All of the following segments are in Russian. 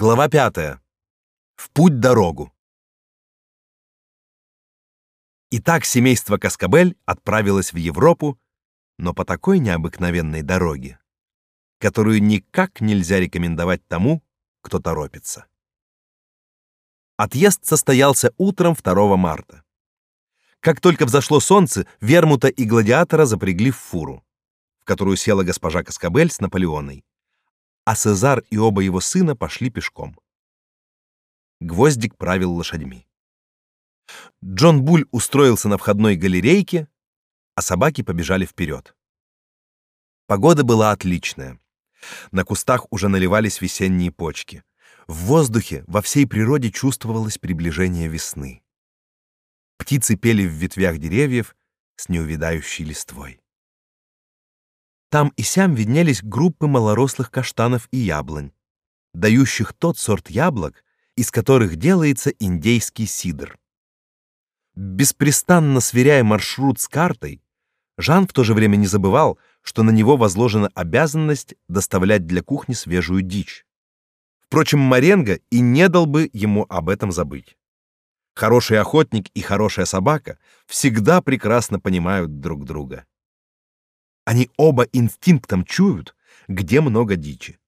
Глава пятая. В путь дорогу. Итак, семейство Каскабель отправилось в Европу, но по такой необыкновенной дороге, которую никак нельзя рекомендовать тому, кто торопится. Отъезд состоялся утром 2 марта. Как только взошло солнце, Вермута и гладиатора запрягли в фуру, в которую села госпожа Каскабель с Наполеоной, а Цезар и оба его сына пошли пешком. Гвоздик правил лошадьми. Джон Буль устроился на входной галерейке, а собаки побежали вперед. Погода была отличная. На кустах уже наливались весенние почки. В воздухе во всей природе чувствовалось приближение весны. Птицы пели в ветвях деревьев с неувядающей листвой. Там и сям виднелись группы малорослых каштанов и яблонь, дающих тот сорт яблок, из которых делается индейский сидр. Беспрестанно сверяя маршрут с картой, Жан в то же время не забывал, что на него возложена обязанность доставлять для кухни свежую дичь. Впрочем, Маренго и не дал бы ему об этом забыть. Хороший охотник и хорошая собака всегда прекрасно понимают друг друга. Они оба инстинктом чуют, где много дичи.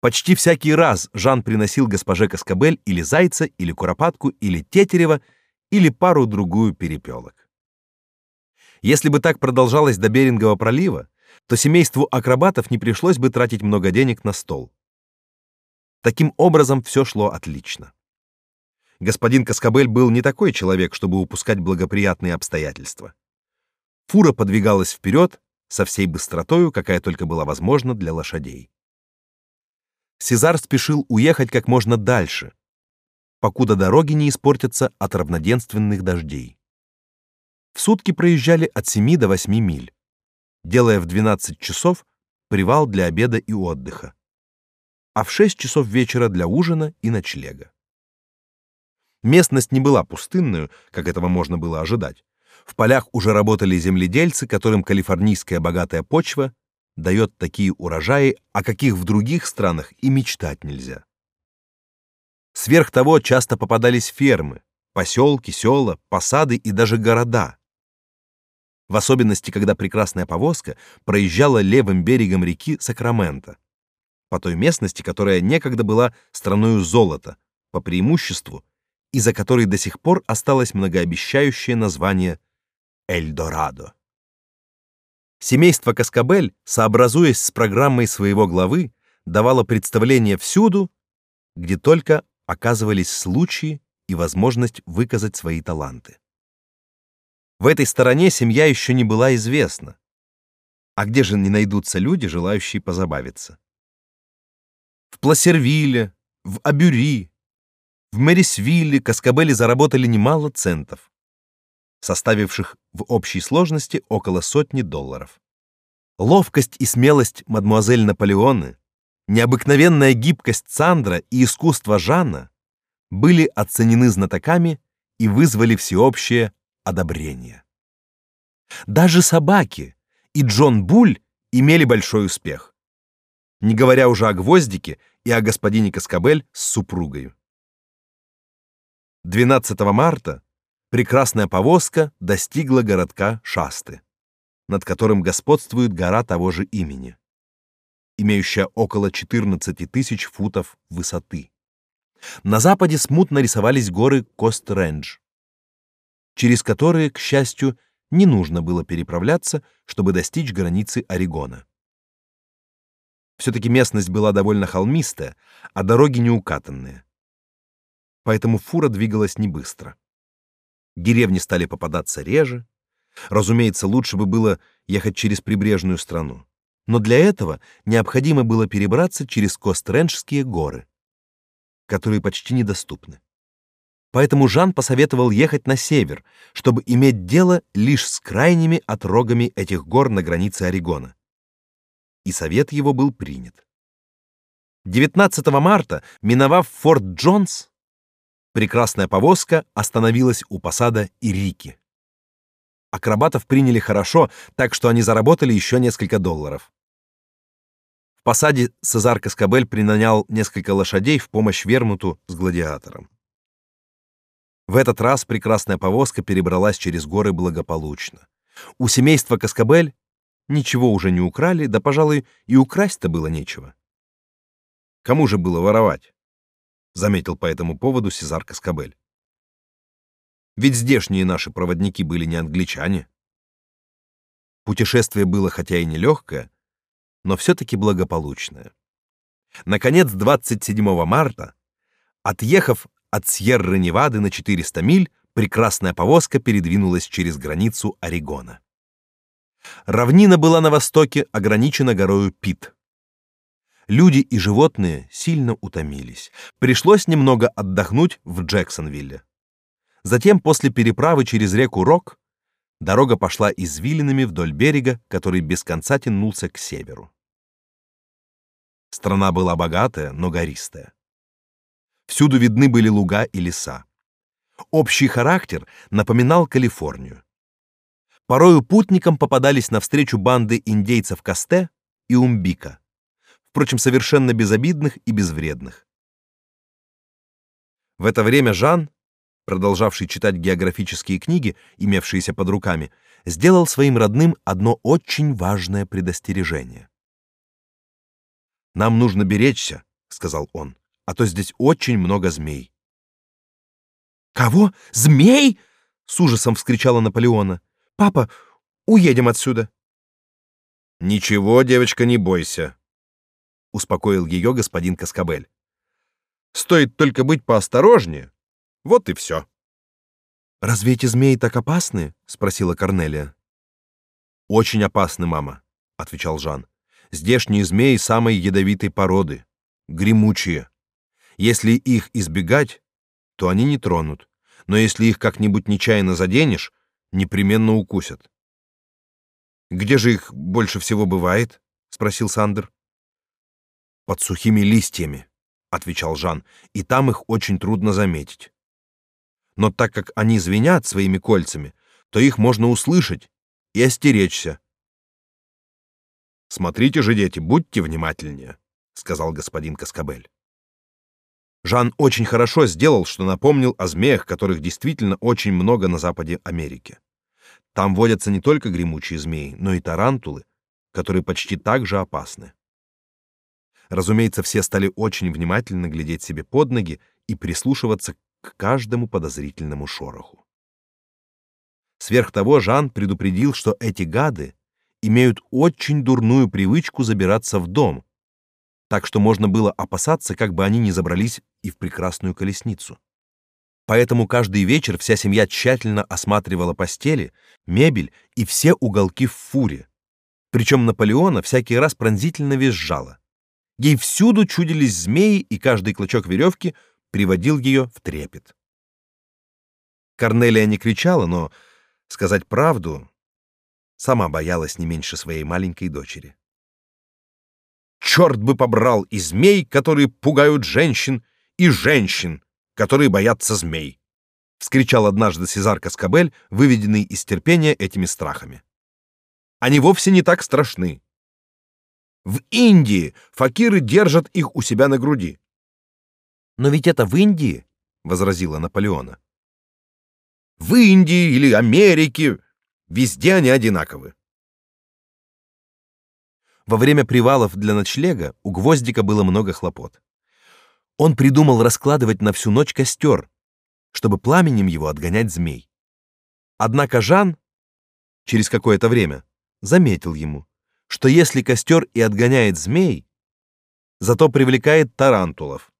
Почти всякий раз Жан приносил госпоже Каскабель или зайца, или куропатку, или тетерева, или пару-другую перепелок. Если бы так продолжалось до Берингового пролива, то семейству акробатов не пришлось бы тратить много денег на стол. Таким образом, все шло отлично. Господин Каскабель был не такой человек, чтобы упускать благоприятные обстоятельства. Фура подвигалась вперед со всей быстротою, какая только была возможна для лошадей. Сезар спешил уехать как можно дальше, покуда дороги не испортятся от равноденственных дождей. В сутки проезжали от 7 до 8 миль, делая в 12 часов привал для обеда и отдыха, а в 6 часов вечера для ужина и ночлега. Местность не была пустынной, как этого можно было ожидать. В полях уже работали земледельцы, которым калифорнийская богатая почва дает такие урожаи, о каких в других странах и мечтать нельзя. Сверх того часто попадались фермы, поселки, села, посады и даже города. В особенности, когда прекрасная повозка проезжала левым берегом реки Сакраменто, по той местности, которая некогда была страною золота, по преимуществу, и за которой до сих пор осталось многообещающее название Эльдорадо. Семейство Каскабель, сообразуясь с программой своего главы, давало представление всюду, где только оказывались случаи и возможность выказать свои таланты. В этой стороне семья еще не была известна. А где же не найдутся люди, желающие позабавиться? В Пласервилле, в Абюри, в Мэрисвилле Каскабели заработали немало центов составивших в общей сложности около сотни долларов. Ловкость и смелость мадмуазель Наполеоны, необыкновенная гибкость Сандра и искусство Жанна были оценены знатоками и вызвали всеобщее одобрение. Даже собаки и Джон Буль имели большой успех, не говоря уже о Гвоздике и о господине Каскабель с супругой. 12 марта прекрасная повозка достигла городка Шасты, над которым господствует гора того же имени, имеющая около 14 тысяч футов высоты. На западе смутно рисовались горы Кост-Рендж, через которые, к счастью, не нужно было переправляться, чтобы достичь границы Орегона. Все-таки местность была довольно холмистая, а дороги неукатанные. Поэтому фура двигалась не быстро. Деревни стали попадаться реже. Разумеется, лучше бы было ехать через прибрежную страну. Но для этого необходимо было перебраться через Костренджские горы, которые почти недоступны. Поэтому Жан посоветовал ехать на север, чтобы иметь дело лишь с крайними отрогами этих гор на границе Орегона. И совет его был принят. 19 марта, миновав Форт Джонс, прекрасная повозка остановилась у посада Ирики. Акробатов приняли хорошо, так что они заработали еще несколько долларов. посаде Цезар Каскабель принанял несколько лошадей в помощь Вермуту с гладиатором. В этот раз прекрасная повозка перебралась через горы благополучно. У семейства Каскабель ничего уже не украли, да, пожалуй, и украсть-то было нечего. Кому же было воровать? Заметил по этому поводу Сезар Каскабель. Ведь здешние наши проводники были не англичане. Путешествие было хотя и нелегкое, но все-таки благополучное. Наконец, 27 марта, отъехав от Сьерры-Невады на 400 миль, прекрасная повозка передвинулась через границу Орегона. Равнина была на востоке ограничена горою Пит. Люди и животные сильно утомились. Пришлось немного отдохнуть в Джексонвилле. Затем, после переправы через реку Рок, дорога пошла извилинами вдоль берега, который без конца тянулся к северу. Страна была богатая, но гористая. Всюду видны были луга и леса. Общий характер напоминал Калифорнию. Порою путникам попадались навстречу банды индейцев Касте и Умбика, впрочем, совершенно безобидных и безвредных. В это время Жан, продолжавший читать географические книги, имевшиеся под руками, сделал своим родным одно очень важное предостережение. «Нам нужно беречься», — сказал он, — «а то здесь очень много змей». «Кого? Змей?» — с ужасом вскричала Наполеона. «Папа, уедем отсюда». «Ничего, девочка, не бойся», — успокоил ее господин Каскабель. «Стоит только быть поосторожнее. Вот и все». «Разве эти змеи так опасны?» — спросила Корнелия. «Очень опасны, мама», — отвечал Жан. «Здешние змеи самой ядовитой породы, гремучие. Если их избегать, то они не тронут. Но если их как-нибудь нечаянно заденешь, непременно укусят. Где же их больше всего бывает? спросил Сандер. Под сухими листьями, отвечал Жан, и там их очень трудно заметить. Но так как они звенят своими кольцами, то их можно услышать и остеречься. Смотрите же, дети, будьте внимательнее, сказал господин Каскабель. Жан очень хорошо сделал, что напомнил о змеях, которых действительно очень много на западе Америки. Там водятся не только гремучие змеи, но и тарантулы, которые почти так же опасны. Разумеется, все стали очень внимательно глядеть себе под ноги и прислушиваться к каждому подозрительному шороху. Сверх того, Жан предупредил, что эти гады имеют очень дурную привычку забираться в дом, так что можно было опасаться, как бы они не забрались и в прекрасную колесницу. Поэтому каждый вечер вся семья тщательно осматривала постели, мебель и все уголки в фуре. Причем Наполеона всякий раз пронзительно визжала. Ей всюду чудились змеи, и каждый клочок веревки приводил ее в трепет. Корнелия не кричала, но, сказать правду, сама боялась не меньше своей маленькой дочери. Черт бы побрал и змей, которые пугают женщин, и женщин, которые боятся змей, вскричал однажды Сезар Каскабель, выведенный из терпения этими страхами. Они вовсе не так страшны. В Индии факиры держат их у себя на груди. Но ведь это в Индии, возразила Наполеона. В Индии или Америке везде они одинаковы. Во время привалов для ночлега у Гвоздика было много хлопот. Он придумал раскладывать на всю ночь костер, чтобы пламенем его отгонять змей. Однако Жан через какое-то время заметил ему, что если костер и отгоняет змей, зато привлекает тарантулов.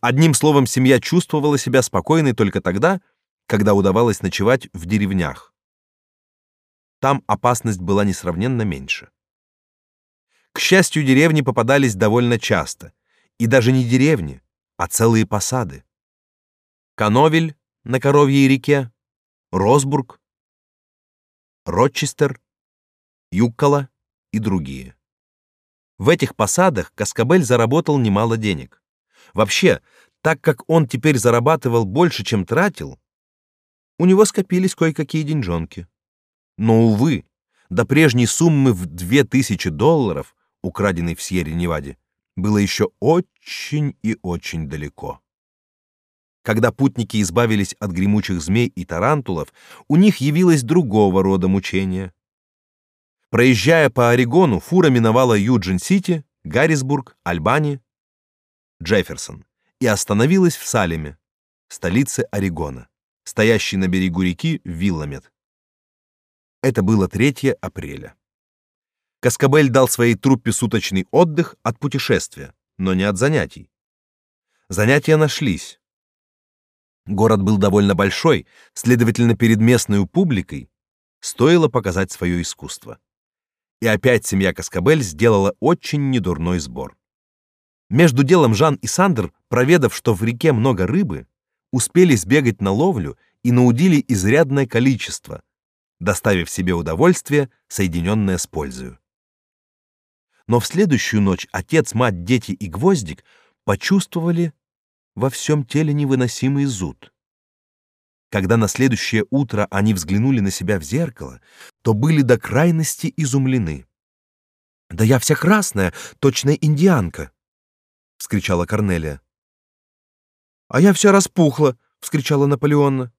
Одним словом, семья чувствовала себя спокойной только тогда, когда удавалось ночевать в деревнях. Там опасность была несравненно меньше. К счастью, деревни попадались довольно часто, и даже не деревни, а целые посады. Кановель на Коровьей реке, Росбург, Рочестер, Юккола и другие. В этих посадах Каскабель заработал немало денег. Вообще, так как он теперь зарабатывал больше, чем тратил, у него скопились кое-какие деньжонки. Но увы, до прежней суммы в две тысячи долларов украденный в Сьерре-Неваде, было еще очень и очень далеко. Когда путники избавились от гремучих змей и тарантулов, у них явилось другого рода мучение. Проезжая по Орегону, фура миновала Юджин-Сити, Гаррисбург, Альбани, Джефферсон и остановилась в Салеме, столице Орегона, стоящей на берегу реки Вилламет. Это было 3 апреля. Каскабель дал своей труппе суточный отдых от путешествия, но не от занятий. Занятия нашлись. Город был довольно большой, следовательно, перед местной публикой стоило показать свое искусство. И опять семья Каскабель сделала очень недурной сбор. Между делом Жан и Сандер, проведав, что в реке много рыбы, успели сбегать на ловлю и наудили изрядное количество, доставив себе удовольствие, соединенное с пользою. Но в следующую ночь отец, мать, дети и Гвоздик почувствовали во всем теле невыносимый зуд. Когда на следующее утро они взглянули на себя в зеркало, то были до крайности изумлены. «Да я вся красная, точная индианка!» — вскричала Корнелия. «А я вся распухла!» — вскричала Наполеонна.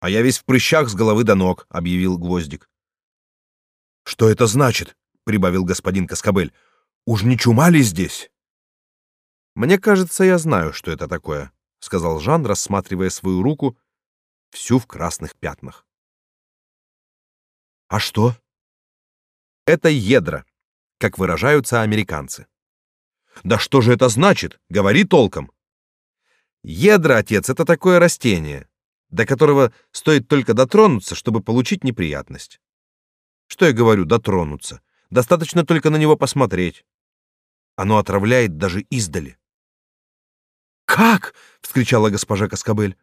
«А я весь в прыщах с головы до ног», — объявил Гвоздик. «Что это значит?» прибавил господин Каскабель. Уж не чума ли здесь? Мне кажется, я знаю, что это такое, сказал Жан, рассматривая свою руку, всю в красных пятнах. А что? Это ядра, как выражаются американцы. Да что же это значит? Говори толком. Ядра, отец, это такое растение, до которого стоит только дотронуться, чтобы получить неприятность. Что я говорю, дотронуться? Достаточно только на него посмотреть. Оно отравляет даже издали. Как? вскричала госпожа Каскабель.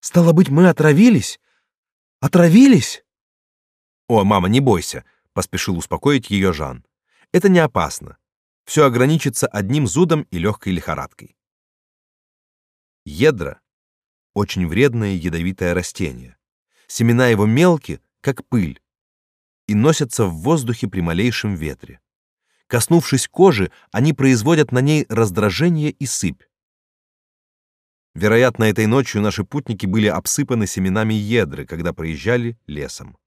Стало быть, мы отравились? Отравились? О, мама, не бойся, поспешил успокоить ее Жан. Это не опасно. Все ограничится одним зудом и легкой лихорадкой. Ядра очень вредное ядовитое растение. Семена его мелкие, как пыль, и носятся в воздухе при малейшем ветре. Коснувшись кожи, они производят на ней раздражение и сыпь. Вероятно, этой ночью наши путники были обсыпаны семенами едры, когда проезжали лесом.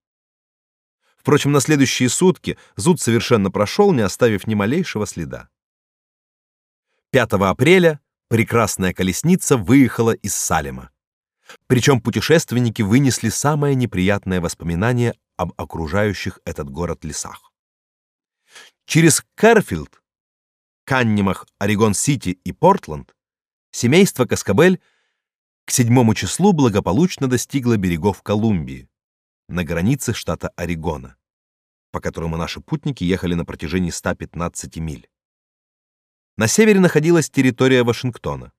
Впрочем, на следующие сутки зуд совершенно прошел, не оставив ни малейшего следа. 5 апреля прекрасная колесница выехала из Салема. Причем путешественники вынесли самое неприятное воспоминание об окружающих этот город лесах. Через Кэрфилд, Каннимах, Орегон-Сити и Портленд семейство Каскабель к 7 числу благополучно достигло берегов Колумбии, на границе штата Орегона, по которому наши путники ехали на протяжении 115 миль. На севере находилась территория Вашингтона.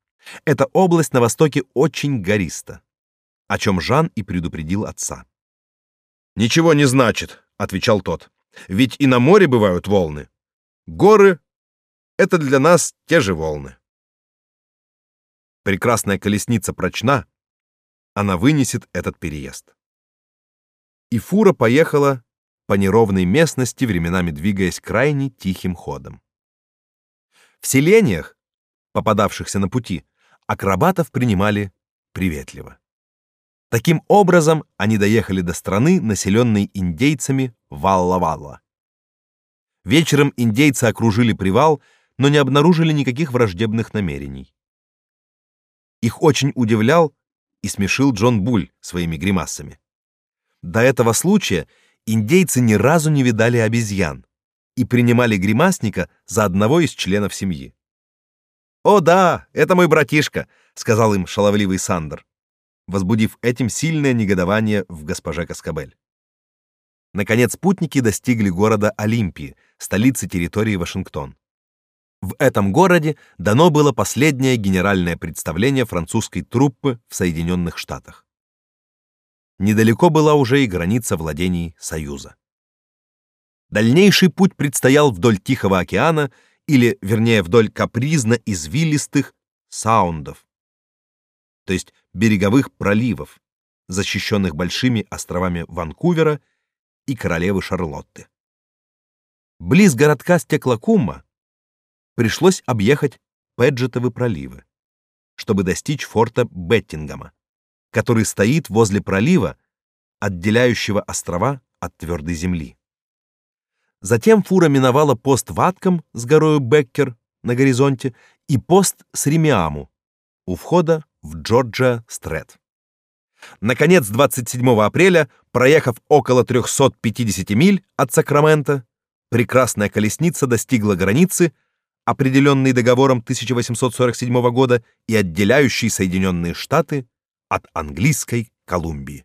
Эта область на востоке очень гориста, о чем Жан и предупредил отца. Ничего не значит, отвечал тот. Ведь и на море бывают волны. Горы это для нас те же волны. Прекрасная колесница прочна, она вынесет этот переезд. И фура поехала по неровной местности, временами двигаясь крайне тихим ходом. В селениях, попадавшихся на пути, акробатов принимали приветливо. Таким образом, они доехали до страны, населенной индейцами Валла-Валла. Вечером индейцы окружили привал, но не обнаружили никаких враждебных намерений. Их очень удивлял и смешил Джон Буль своими гримасами. До этого случая индейцы ни разу не видали обезьян и принимали гримасника за одного из членов семьи. «О да, это мой братишка», — сказал им шаловливый Сандер возбудив этим сильное негодование в госпоже Каскабель. Наконец путники достигли города Олимпии, столицы территории Вашингтон. В этом городе дано было последнее генеральное представление французской труппы в Соединенных Штатах. Недалеко была уже и граница владений Союза. Дальнейший путь предстоял вдоль Тихого океана, или, вернее, вдоль капризно-извилистых саундов, то есть береговых проливов, защищенных большими островами Ванкувера и королевы Шарлотты. Близ городка Стеклокумма пришлось объехать Педжетовы проливы, чтобы достичь форта Беттингема, который стоит возле пролива, отделяющего острова от твердой земли. Затем фура миновала пост Ватком с горою Беккер на горизонте и пост с Римиаму у входа в Джорджия-Стрет. Наконец, 27 апреля, проехав около 350 миль от Сакрамента, прекрасная колесница достигла границы, определенной договором 1847 года и отделяющей Соединенные Штаты от английской Колумбии.